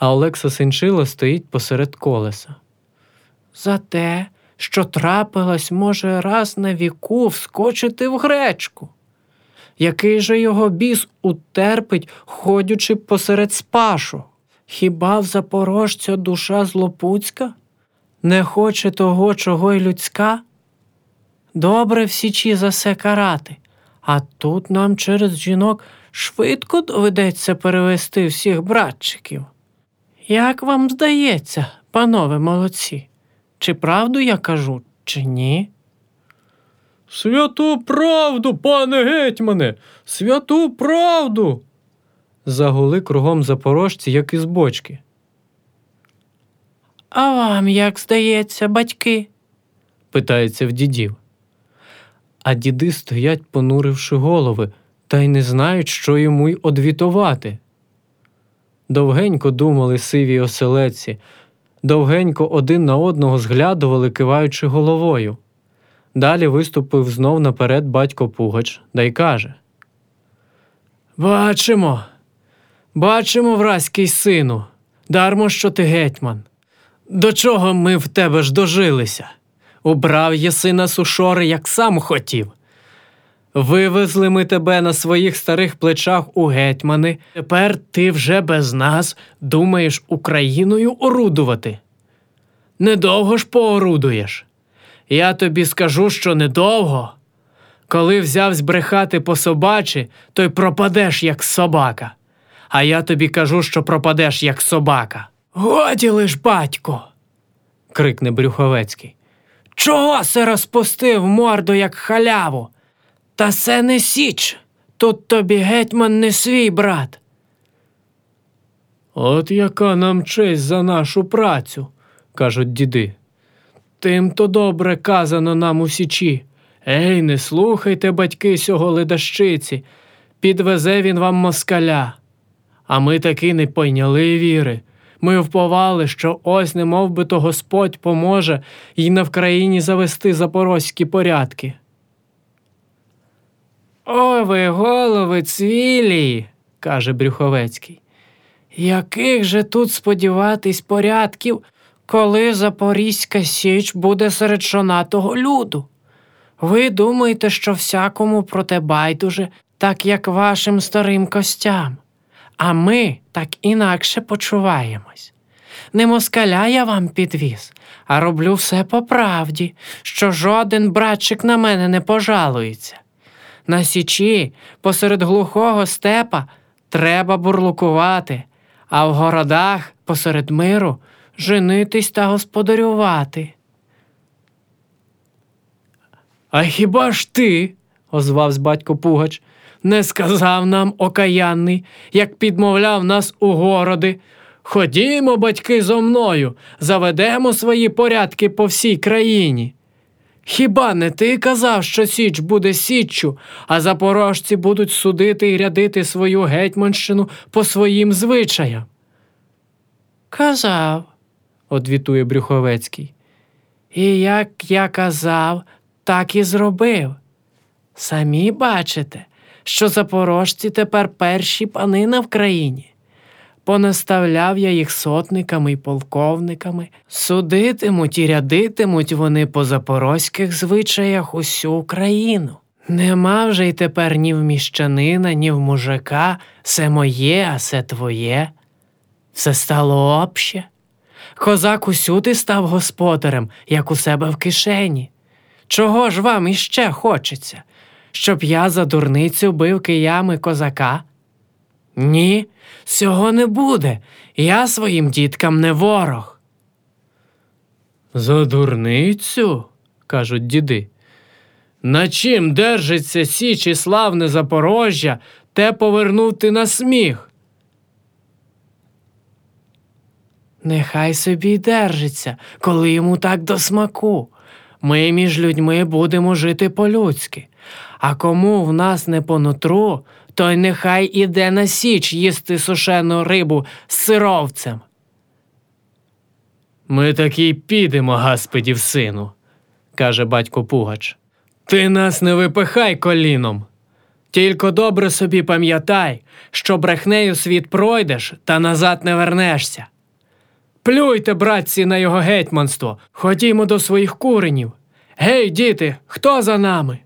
а Олекса Синчила стоїть посеред колеса. За те, що трапилось, може, раз на віку вскочити в гречку. Який же його біс утерпить, ходячи посеред спашу? Хіба в запорожця душа злопуцька? Не хоче того, чого й людська? Добре в січі за се карати, а тут нам через жінок швидко доведеться перевести всіх братчиків. Як вам здається, панове молодці, чи правду я кажу, чи ні? Святу правду, пане гетьмане, святу правду. Загули кругом запорожці, як із бочки. А вам як здається, батьки? питається в дідів. А діди стоять, понуривши голови, та й не знають, що йому й одвітувати. Довгенько думали сиві оселеці, довгенько один на одного зглядували, киваючи головою. Далі виступив знов наперед батько Пугач да й каже: Бачимо, бачимо, вразький сину, дармо, що ти гетьман. До чого ми в тебе ж дожилися? Убрав єси нас у шори, як сам хотів. Вивезли ми тебе на своїх старих плечах у гетьмани. Тепер ти вже без нас думаєш Україною орудувати. Недовго ж поорудуєш. Я тобі скажу, що недовго. Коли взяв збрехати по собачі, то й пропадеш, як собака. А я тобі кажу, що пропадеш, як собака. Годі лиш, батько. крикне Брюховецький. Чого се розпустив морду, як халяву? Та се не січ. Тут тобі гетьман не свій брат. От яка нам честь за нашу працю, кажуть діди. Тим то добре казано нам у січі. Ей, не слухайте, батьки, сього ледащиці, підвезе він вам москаля. А ми таки не пойняли віри. Ми вповали, що ось не би то Господь поможе й на Вкраїні завести запорозькі порядки. О, ви голови цвілі, каже Брюховецький. Яких же тут сподіватись порядків, коли Запорізька Січ буде серед шонатого люду? Ви думаєте, що всякому проте байдуже, так як вашим старим костям, а ми так інакше почуваємось. Не москаля я вам підвіз, а роблю все по правді, що жоден братчик на мене не пожалується. На січі, посеред глухого степа, треба бурлукувати, а в городах посеред миру женитись та господарювати. А хіба ж ти, озвавсь батько Пугач, не сказав нам окаянний, як підмовляв нас у городи. Ходімо, батьки, зо мною, заведемо свої порядки по всій країні. Хіба не ти казав, що Січ буде Січчю, а запорожці будуть судити і рядити свою гетьманщину по своїм звичаям? Казав, одвітує Брюховецький. І як я казав, так і зробив. Самі бачите, що запорожці тепер перші пани на Вкраїні. Понаставляв я їх сотниками й полковниками, судитимуть і рядитимуть вони по запорозьких звичаях усю Україну. Нема вже й тепер ні в міщанина, ні в мужика, все моє, а все твоє. Все стало обще. Козак усюди став господарем, як у себе в кишені. Чого ж вам іще хочеться? Щоб я за дурницю бив киями козака? Ні, цього не буде. Я своїм діткам не ворог. За дурницю, кажуть діди. На чим держиться січ і славне Запорожжя, те повернути на сміх. Нехай собі держиться, коли йому так до смаку. Ми між людьми будемо жити по-людськи, а кому в нас не по нутру, той нехай іде на січ їсти сушену рибу з сировцем. Ми таки й підемо, Гаспидів сину, каже батько Пугач. Ти нас не випихай коліном. Тільки добре собі пам'ятай, що брехнею світ пройдеш та назад не вернешся. Плюйте, братці, на його гетьманство, ходімо до своїх куренів. Гей, діти, хто за нами?